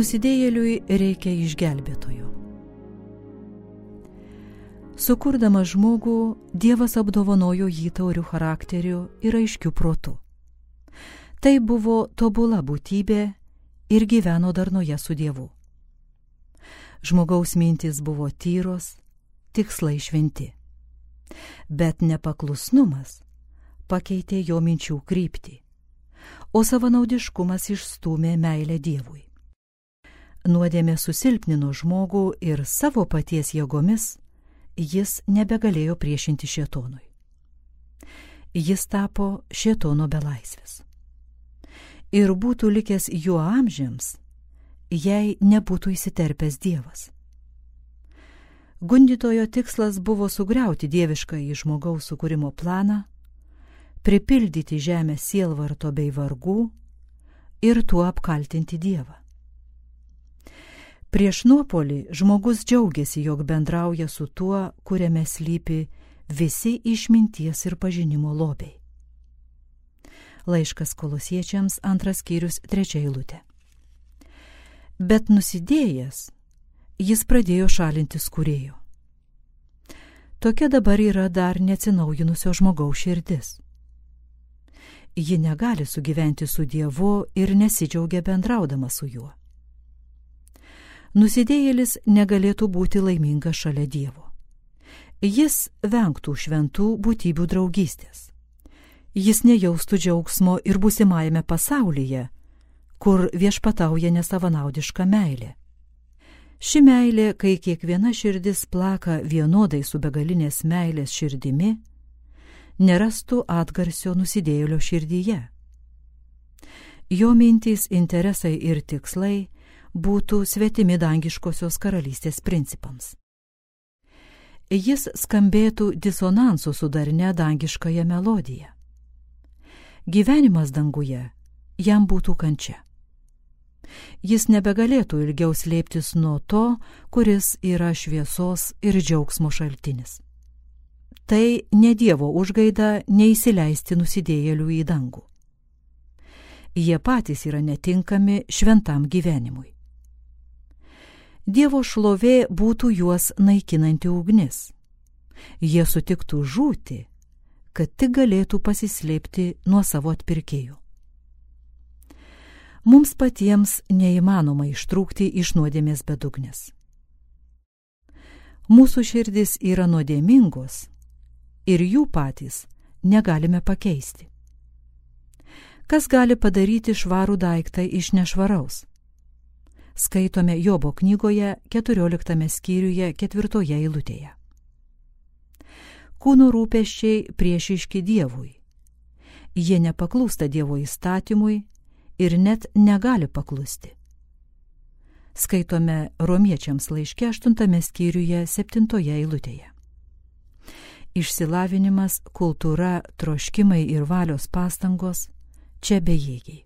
Nusidėjėliui reikia išgelbėtojo. Sukurdama žmogų, Dievas apdovanojo jį taurių charakteriu ir aiškiu protu. Tai buvo tobula būtybė ir gyveno darnoje su Dievu. Žmogaus mintis buvo tyros, tikslai šventi. Bet nepaklusnumas pakeitė jo minčių kryptį, o savanaudiškumas išstumė meilę Dievui. Nuodėmė susilpnino žmogų ir savo paties jėgomis jis nebegalėjo priešinti šėtonui. Jis tapo šėtono belaisvis. Ir būtų likęs juo amžiams, jei nebūtų įsiterpęs Dievas. Gundytojo tikslas buvo sugriauti dievišką į žmogaus sukūrimo planą, pripildyti žemę sielvarto bei vargų ir tuo apkaltinti Dievą. Prieš nuopolį žmogus džiaugiasi, jog bendrauja su tuo, kuriame slypi visi išminties ir pažinimo lobiai. Laiškas kolosiečiams antras skyrius trečia eilutė. Bet nusidėjęs, jis pradėjo šalintis kurėjo. Tokia dabar yra dar neatsinaujinusio žmogaus širdis. Ji negali sugyventi su Dievu ir nesidžiaugia bendraudama su juo nusidėjėlis negalėtų būti laimingas šalia Dievo. Jis vengtų šventų būtybių draugystės. Jis nejaustų džiaugsmo ir būsimajame pasaulyje, kur viešpatauja nesavanaudiška meilė. Ši meilė, kai kiekviena širdis plaka vienodai su begalinės meilės širdimi, nerastų atgarsio nusidėjėlio širdyje. Jo mintys, interesai ir tikslai būtų svetimi dangiškosios karalystės principams. Jis skambėtų disonansu sudarinę dangiškąją melodiją. Gyvenimas danguje jam būtų kančia. Jis nebegalėtų ilgiau slėptis nuo to, kuris yra šviesos ir džiaugsmo šaltinis. Tai ne Dievo užgaida neįsileisti nusidėjėlių į dangų. Jie patys yra netinkami šventam gyvenimui. Dievo šlovė būtų juos naikinanti ugnis. Jie sutiktų žūti, kad tik galėtų pasislėpti nuo savo atpirkėjų. Mums patiems neįmanoma ištrūkti iš nuodėmės bedugnės. Mūsų širdis yra nuodėmingos ir jų patys negalime pakeisti. Kas gali padaryti švarų daiktą iš nešvaraus? Skaitome Jobo knygoje 14 skyriuje 4 eilutėje. Kūno rūpeščiai priešiški Dievui. Jie nepaklūsta Dievo įstatymui ir net negali paklusti. Skaitome romiečiams laiške 8 skyriuje 7 eilutėje. Išsilavinimas, kultūra, troškimai ir valios pastangos čia bejėgiai.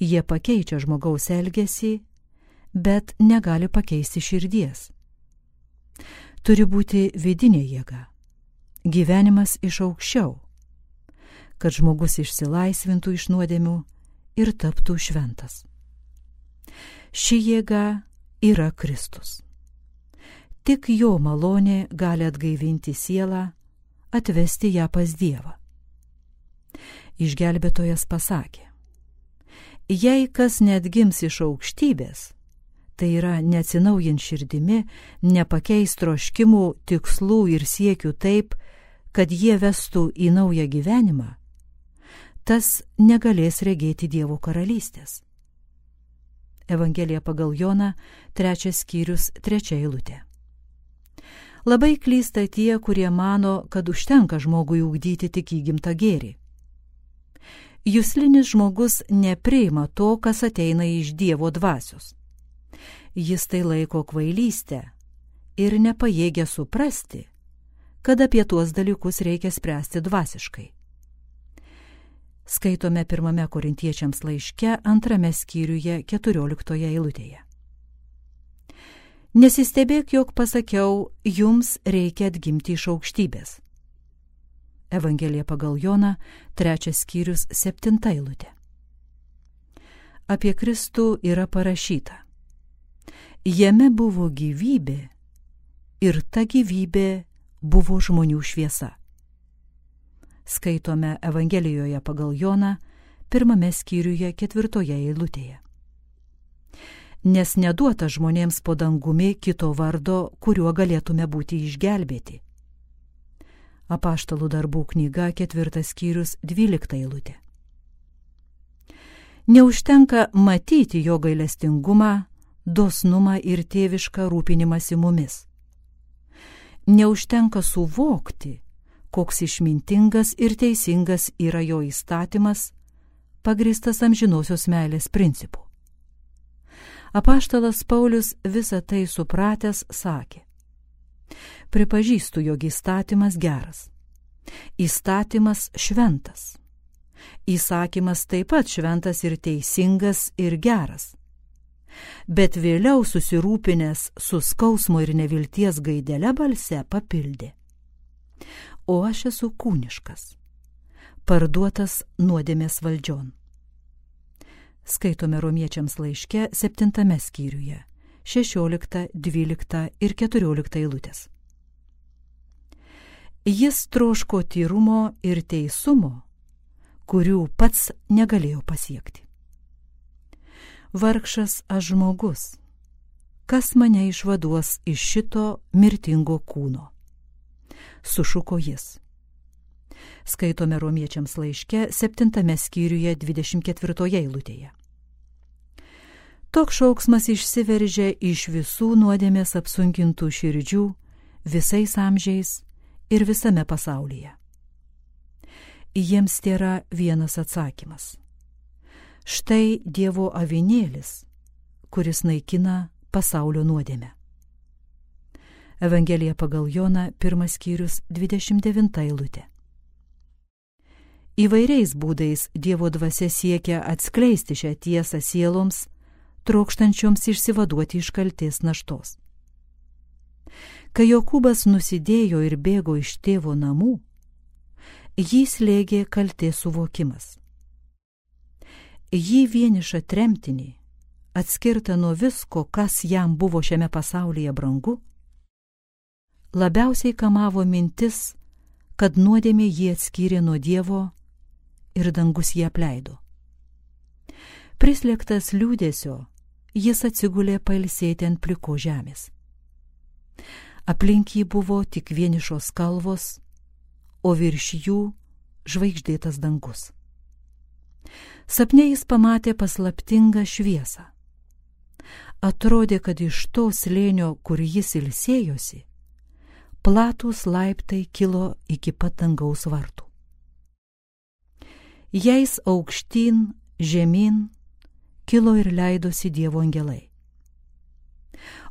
Jie pakeičia žmogaus elgesį, bet negali pakeisti širdies. Turi būti vidinė jėga, gyvenimas iš aukščiau, kad žmogus išsilaisvintų iš nuodėmių ir taptų šventas. Ši jėga yra Kristus. Tik jo malonė gali atgaivinti sielą, atvesti ją pas Dievą. Išgelbėtojas pasakė, jei kas net gims iš aukštybės, tai yra neatsinaujint širdimi, nepakeis troškimų, tikslų ir siekių taip, kad jie vestų į naują gyvenimą, tas negalės regėti Dievo karalystės. Evangelija pagal Joną, trečias skyrius, trečia eilutė. Labai klysta tie, kurie mano, kad užtenka žmogui ugdyti tik įgimtą gėrį. Juslinis žmogus nepriima to, kas ateina iš Dievo dvasios jis tai laiko kvailystę ir nepajėgia suprasti, kad apie tuos dalykus reikia spręsti dvasiškai. Skaitome pirmame korintiečiams laiške antrame skyriuje keturioliktoje eilutėje. Nesistebėk, jog pasakiau, jums reikia atgimti iš aukštybės. Evangelija pagal Joną, trečias skyrius, septinta eilutė. apie Kristų yra parašyta. Jame buvo gyvybė ir ta gyvybė buvo žmonių šviesa. Skaitome Evangelijoje pagal Joną, pirmame skyriuje ketvirtoje eilutėje. Nes neduota žmonėms po dangumi kito vardo, kuriuo galėtume būti išgelbėti. Apaštalų darbų knyga ketvirtas skyrius dvylikta eilutė. Neužtenka matyti jo gailestingumą, dosnumą ir tėvišką rūpinimąsi mumis. Neužtenka suvokti, koks išmintingas ir teisingas yra jo įstatymas, pagristas amžinosios meilės principu. Apaštalas Paulius visą tai supratęs sakė. Pripažįstu, jog įstatymas geras. Įstatymas šventas įsakymas taip pat šventas ir teisingas ir geras. Bet vėliau susirūpinęs su skausmo ir nevilties gaidelė balse papildė. O aš esu kūniškas, parduotas nuodėmės valdžion. Skaitome romiečiams laiške septintame skyriuje, 16, 12 ir 14 eilutės. Jis troško tyrumo ir teisumo kurių pats negalėjo pasiekti. Vargšas aš žmogus, kas mane išvaduos iš šito mirtingo kūno? Sušuko jis. Skaitome romiečiams laiške 7 skyriuje 24 eilutėje. Toks šauksmas išsiveržė iš visų nuodėmės apsunkintų širdžių visais amžiais ir visame pasaulyje jiems tėra vienas atsakymas. Štai Dievo avinėlis, kuris naikina pasaulio nuodėmę. Evangelija pagal Joną, pirmas skyrius, 29 eilutė. Įvairiais būdais Dievo dvasia siekia atskleisti šią tiesą sieloms, trokštančioms išsivaduoti iš kalties naštos. Kai Jokūbas nusidėjo ir bėgo iš tėvo namų, jį slėgė kaltė suvokimas. Jį vienišą tremtinį, atskirtą nuo visko, kas jam buvo šiame pasaulyje brangu, labiausiai kamavo mintis, kad nuodėmė jį atskyrė nuo Dievo ir dangus jį apleido. Prislėgtas liūdėsio, jis atsigulė pailsėti ant pliko žemės. Aplink jį buvo tik vienišos kalvos o virš jų žvaigždėtas dangus. Sapne jis pamatė paslaptingą šviesą. Atrodė, kad iš to slėnio, kur jis ilsėjosi, platūs laiptai kilo iki pat dangaus vartų. Jais aukštyn, žemyn, kilo ir leidosi Dievo angelai.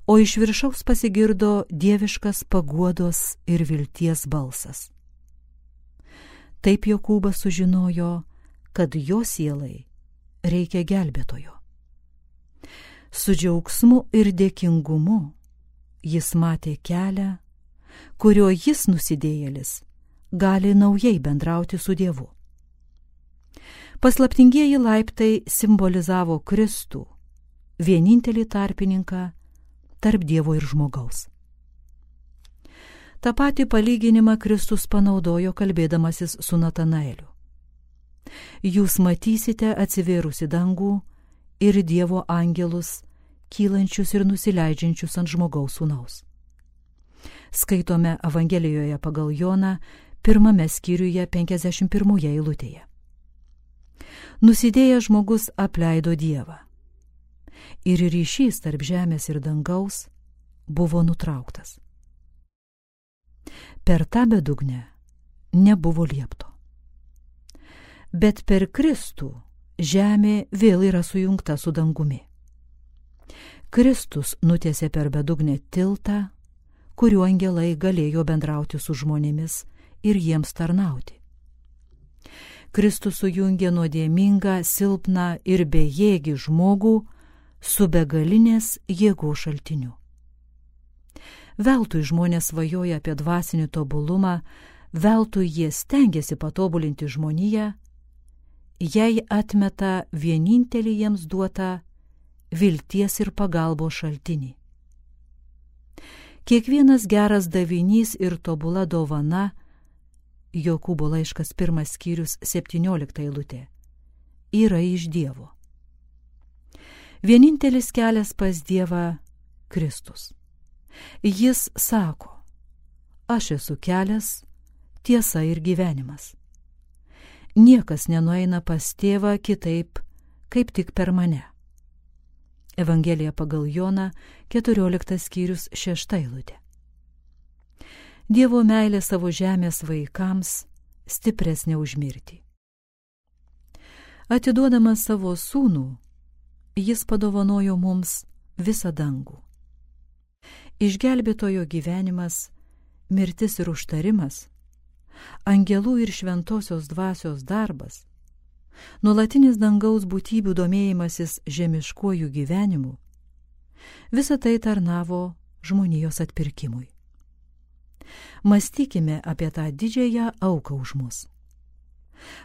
O iš viršaus pasigirdo dieviškas paguodos ir vilties balsas. Taip Jokūbas sužinojo, kad jo sielai reikia gelbėtojo. Su džiaugsmu ir dėkingumu jis matė kelią, kurio jis nusidėjėlis gali naujai bendrauti su Dievu. Paslaptingieji laiptai simbolizavo Kristų, vienintelį tarpininką tarp Dievo ir žmogaus. Ta pati palyginimą Kristus panaudojo kalbėdamasis su Natanaeliu. Jūs matysite atsivėrusi dangų ir Dievo angelus, kylančius ir nusileidžiančius ant žmogaus sūnaus. Skaitome Evangelijoje pagal Joną, pirmame skyriuje 51 eilutėje. Nusidėjęs žmogus apleido Dievą. Ir ryšys tarp žemės ir dangaus buvo nutrauktas per tą bedugnę nebuvo liepto. Bet per Kristų žemė vėl yra sujungta su dangumi. Kristus nutiesė per bedugnę tiltą, kuriuo angelai galėjo bendrauti su žmonėmis ir jiems tarnauti. Kristus sujungė nuodėmingą, silpną ir bejėgį žmogų su begalinės jėgos šaltiniu. Veltui žmonės svajoja apie dvasinį tobulumą, veltui jie stengiasi patobulinti žmoniją, jei atmeta vienintelį jiems duotą vilties ir pagalbos šaltinį. Kiekvienas geras davinys ir tobula dovana Jokūbo laiškas pirmas skyrius 17 eilutė yra iš Dievo. Vienintelis kelias pas Dievą - Kristus. Jis sako, aš esu kelias, tiesa ir gyvenimas. Niekas nenueina pas tėvą kitaip, kaip tik per mane. Evangelija pagal Joną 14 skyrius 6 eilutė. Dievo meilė savo žemės vaikams stipresnė už mirtį. Atiduodamas savo sūnų, jis padovanojo mums visą dangų. Išgelbėtojo gyvenimas, mirtis ir užtarimas, angelų ir šventosios dvasios darbas, nuolatinis dangaus būtybių domėjimasis žemiškuoju gyvenimu, visa tai tarnavo žmonijos atpirkimui. Mąstykime apie tą didžiąją auką už mus.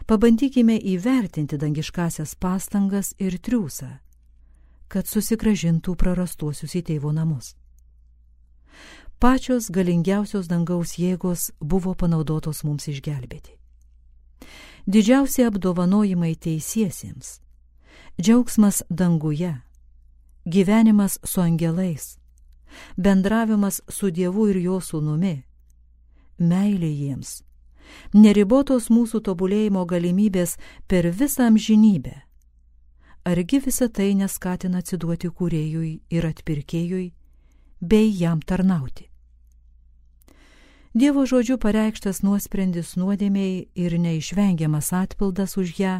Pabandykime įvertinti dangiškasias pastangas ir triūsą, kad susigražintų prarastuosius į tėvo namus. Pačios galingiausios dangaus jėgos buvo panaudotos mums išgelbėti. Didžiausi apdovanojimai teisiesiems - džiaugsmas danguje, gyvenimas su angelais, bendravimas su Dievu ir jo sūnumi, meilė jiems, neribotos mūsų tobulėjimo galimybės per visą amžinybę. Argi visa tai neskatina atsiduoti kūrėjui ir atpirkėjui, bei jam tarnauti? Dievo žodžiu pareikštas nuosprendis nuodėmiai ir neišvengiamas atpildas už ją,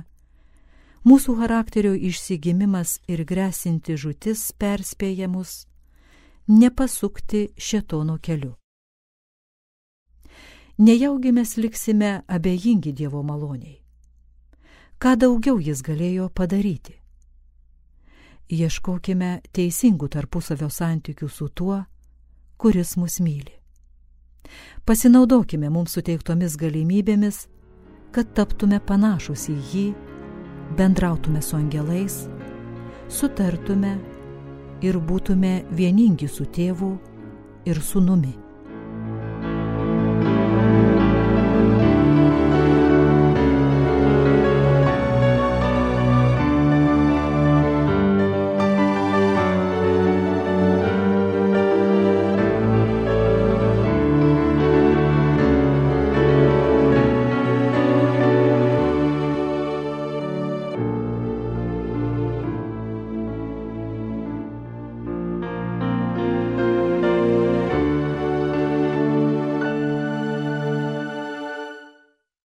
mūsų charakterio išsigimimas ir grėsinti žutis perspėja mus nepasukti šetono keliu. Nejaugi mes liksime abejingi Dievo maloniai. Ką daugiau jis galėjo padaryti? Ieškokime teisingų tarpusavio santykių su tuo, kuris mus myli. Pasinaudokime mums suteiktomis galimybėmis, kad taptume panašus į jį, bendrautume su angelais, sutartume ir būtume vieningi su tėvu ir sunumi.